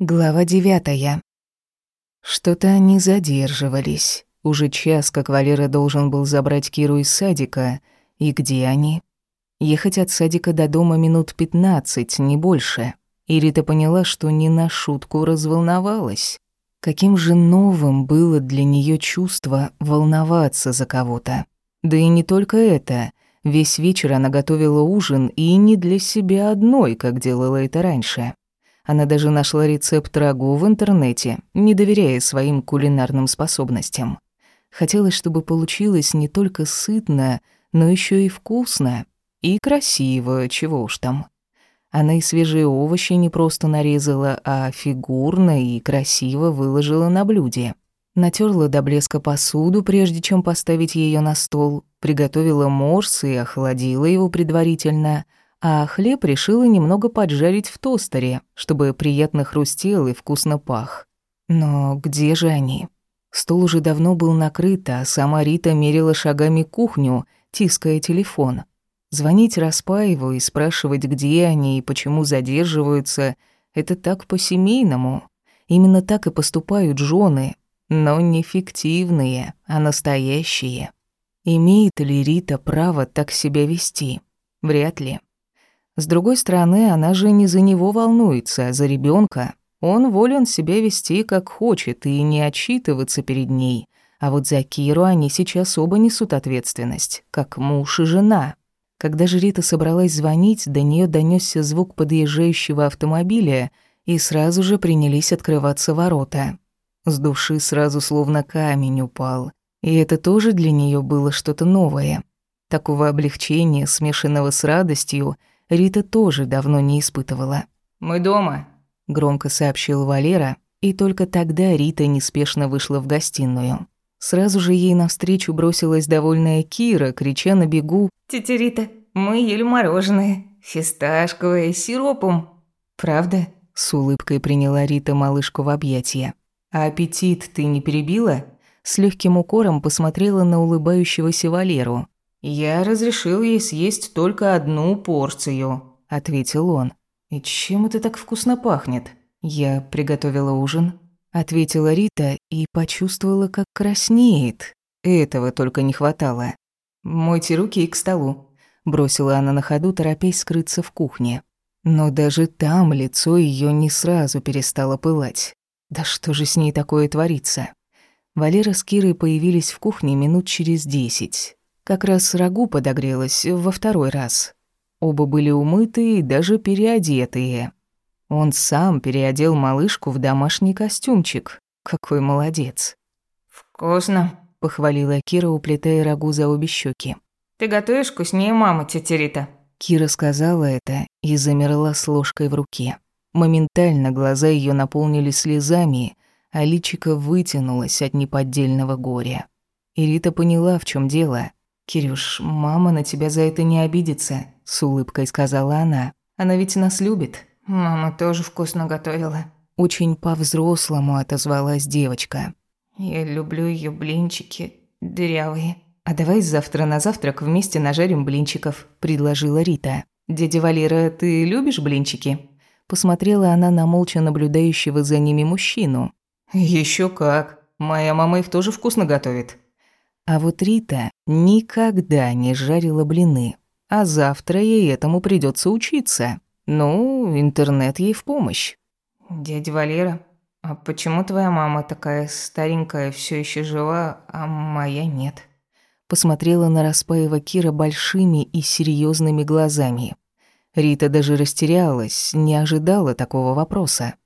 Глава девятая. Что-то они задерживались. Уже час, как Валера должен был забрать Киру из садика. И где они? Ехать от садика до дома минут пятнадцать, не больше. И Рита поняла, что не на шутку разволновалась. Каким же новым было для нее чувство волноваться за кого-то. Да и не только это. Весь вечер она готовила ужин, и не для себя одной, как делала это раньше. Она даже нашла рецепт рагу в интернете, не доверяя своим кулинарным способностям. Хотелось, чтобы получилось не только сытно, но еще и вкусно. И красиво, чего уж там. Она и свежие овощи не просто нарезала, а фигурно и красиво выложила на блюде. Натерла до блеска посуду, прежде чем поставить ее на стол, приготовила морс и охладила его предварительно — а хлеб решила немного поджарить в тостере, чтобы приятно хрустел и вкусно пах. Но где же они? Стол уже давно был накрыт, а сама Рита мерила шагами кухню, тиская телефон. Звонить Распаеву и спрашивать, где они и почему задерживаются, это так по-семейному. Именно так и поступают жены, но не фиктивные, а настоящие. Имеет ли Рита право так себя вести? Вряд ли. С другой стороны, она же не за него волнуется, а за ребенка. Он волен себя вести как хочет и не отчитываться перед ней. А вот за Киру они сейчас оба несут ответственность, как муж и жена. Когда же Рита собралась звонить, до нее донесся звук подъезжающего автомобиля, и сразу же принялись открываться ворота. С души сразу словно камень упал. И это тоже для нее было что-то новое. Такого облегчения, смешанного с радостью, Рита тоже давно не испытывала. «Мы дома», — громко сообщил Валера, и только тогда Рита неспешно вышла в гостиную. Сразу же ей навстречу бросилась довольная Кира, крича на бегу «Тетя Рита, мы ели мороженое, фисташковое, с сиропом». «Правда?» — с улыбкой приняла Рита малышку в объятия. «А аппетит ты не перебила?» С легким укором посмотрела на улыбающегося Валеру. «Я разрешил ей съесть только одну порцию», — ответил он. «И чем это так вкусно пахнет?» «Я приготовила ужин», — ответила Рита и почувствовала, как краснеет. Этого только не хватало. «Мойте руки и к столу», — бросила она на ходу, торопясь скрыться в кухне. Но даже там лицо ее не сразу перестало пылать. Да что же с ней такое творится? Валера с Кирой появились в кухне минут через десять. Как раз рагу подогрелась во второй раз. Оба были умытые и даже переодетые. Он сам переодел малышку в домашний костюмчик. Какой молодец. «Вкусно», — похвалила Кира, уплетая рагу за обе щеки. «Ты готовишь вкуснее мамы, тетя Рита». Кира сказала это и замерла с ложкой в руке. Моментально глаза ее наполнились слезами, а личико вытянулось от неподдельного горя. И Рита поняла, в чем дело. «Кирюш, мама на тебя за это не обидится», — с улыбкой сказала она. «Она ведь нас любит». «Мама тоже вкусно готовила». Очень по-взрослому отозвалась девочка. «Я люблю ее блинчики дырявые». «А давай завтра на завтрак вместе нажарим блинчиков», — предложила Рита. «Дядя Валера, ты любишь блинчики?» Посмотрела она на молча наблюдающего за ними мужчину. Еще как. Моя мама их тоже вкусно готовит». А вот Рита никогда не жарила блины, а завтра ей этому придется учиться. Ну, интернет ей в помощь. «Дядя Валера, а почему твоя мама такая старенькая, все еще жива, а моя нет?» Посмотрела на Распаева Кира большими и серьезными глазами. Рита даже растерялась, не ожидала такого вопроса.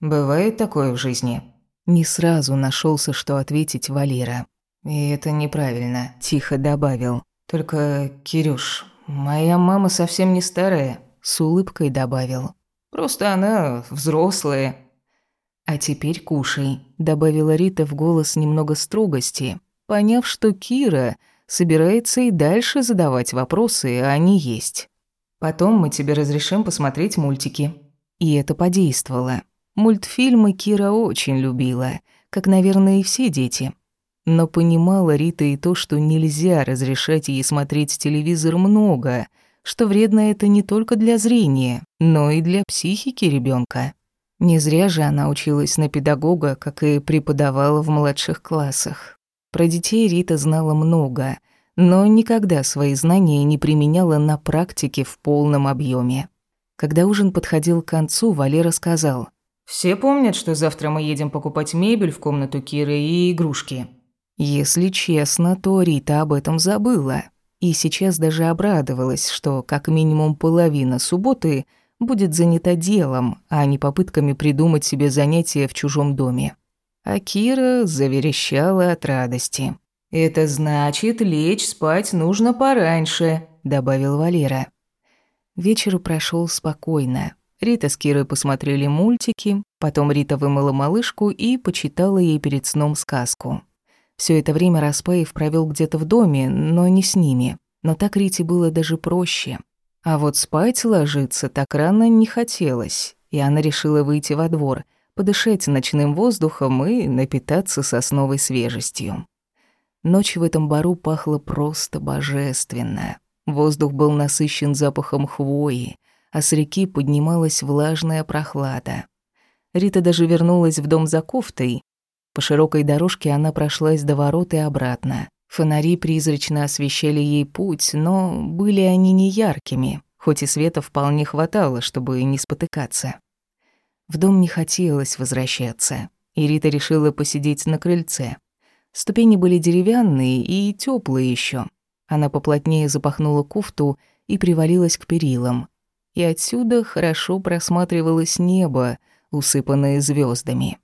«Бывает такое в жизни?» Не сразу нашелся, что ответить Валера. «И это неправильно», – тихо добавил. «Только, Кирюш, моя мама совсем не старая», – с улыбкой добавил. «Просто она взрослая». «А теперь кушай», – добавила Рита в голос немного строгости, поняв, что Кира собирается и дальше задавать вопросы, а не есть. «Потом мы тебе разрешим посмотреть мультики». И это подействовало. Мультфильмы Кира очень любила, как, наверное, и все дети – но понимала Рита и то, что нельзя разрешать ей смотреть телевизор много, что вредно это не только для зрения, но и для психики ребенка. Не зря же она училась на педагога, как и преподавала в младших классах. Про детей Рита знала много, но никогда свои знания не применяла на практике в полном объеме. Когда ужин подходил к концу, Валера сказал. «Все помнят, что завтра мы едем покупать мебель в комнату Киры и игрушки?» Если честно, то Рита об этом забыла. И сейчас даже обрадовалась, что как минимум половина субботы будет занята делом, а не попытками придумать себе занятия в чужом доме. А Кира заверещала от радости. «Это значит, лечь спать нужно пораньше», — добавил Валера. Вечер прошел спокойно. Рита с Кирой посмотрели мультики, потом Рита вымыла малышку и почитала ей перед сном сказку. Все это время Распаев провел где-то в доме, но не с ними. Но так Рите было даже проще. А вот спать ложиться так рано не хотелось, и она решила выйти во двор, подышать ночным воздухом и напитаться сосновой свежестью. Ночь в этом бару пахла просто божественно. Воздух был насыщен запахом хвои, а с реки поднималась влажная прохлада. Рита даже вернулась в дом за кофтой. По широкой дорожке она прошлась до ворот и обратно. Фонари призрачно освещали ей путь, но были они не яркими, хоть и света вполне хватало, чтобы не спотыкаться. В дом не хотелось возвращаться, и Рита решила посидеть на крыльце. Ступени были деревянные и теплые еще. Она поплотнее запахнула куфту и привалилась к перилам. И отсюда хорошо просматривалось небо, усыпанное звездами.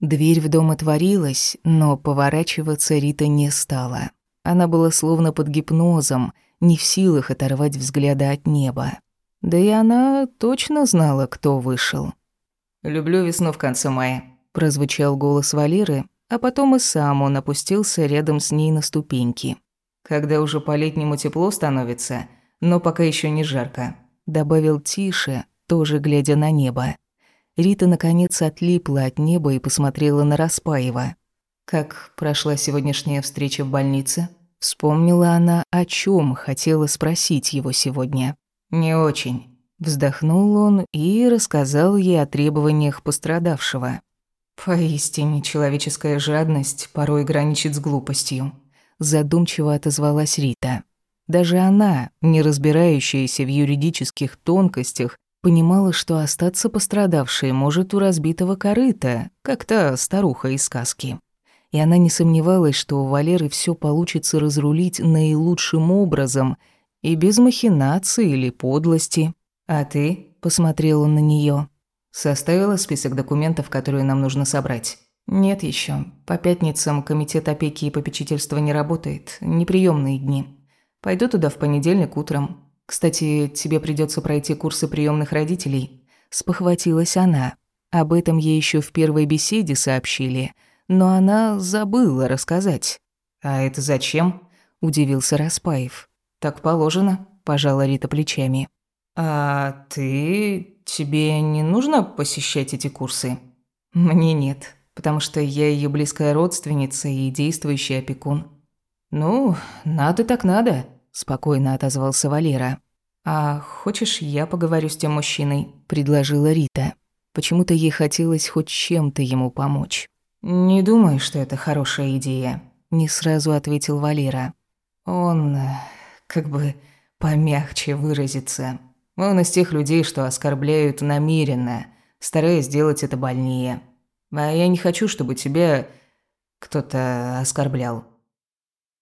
Дверь в дом отворилась, но поворачиваться Рита не стала. Она была словно под гипнозом, не в силах оторвать взгляда от неба. Да и она точно знала, кто вышел. «Люблю весну в конце мая», – прозвучал голос Валеры, а потом и сам он опустился рядом с ней на ступеньки когда уже по-летнему тепло становится, но пока еще не жарко», — добавил тише, тоже глядя на небо. Рита, наконец, отлипла от неба и посмотрела на Распаева. «Как прошла сегодняшняя встреча в больнице?» Вспомнила она, о чем хотела спросить его сегодня. «Не очень». Вздохнул он и рассказал ей о требованиях пострадавшего. «Поистине человеческая жадность порой граничит с глупостью», задумчиво отозвалась Рита. Даже она, не разбирающаяся в юридических тонкостях, понимала, что остаться пострадавшей может у разбитого корыта, как та старуха из сказки. И она не сомневалась, что у Валеры все получится разрулить наилучшим образом и без махинаций или подлости. «А ты?» – посмотрел он на нее. «Составила список документов, которые нам нужно собрать?» Нет еще. По пятницам комитет опеки и попечительства не работает. Неприемные дни. Пойду туда в понедельник утром. Кстати, тебе придется пройти курсы приемных родителей. Спохватилась она. Об этом ей еще в первой беседе сообщили, но она забыла рассказать. А это зачем? удивился Распаев. Так положено, пожала Рита плечами. А ты тебе не нужно посещать эти курсы? Мне нет потому что я ее близкая родственница и действующий опекун». «Ну, надо так надо», – спокойно отозвался Валера. «А хочешь, я поговорю с тем мужчиной?» – предложила Рита. Почему-то ей хотелось хоть чем-то ему помочь. «Не думаю, что это хорошая идея», – не сразу ответил Валера. «Он, как бы, помягче выразиться. Он из тех людей, что оскорбляют намеренно, стараясь сделать это больнее. А я не хочу, чтобы тебя кто-то оскорблял.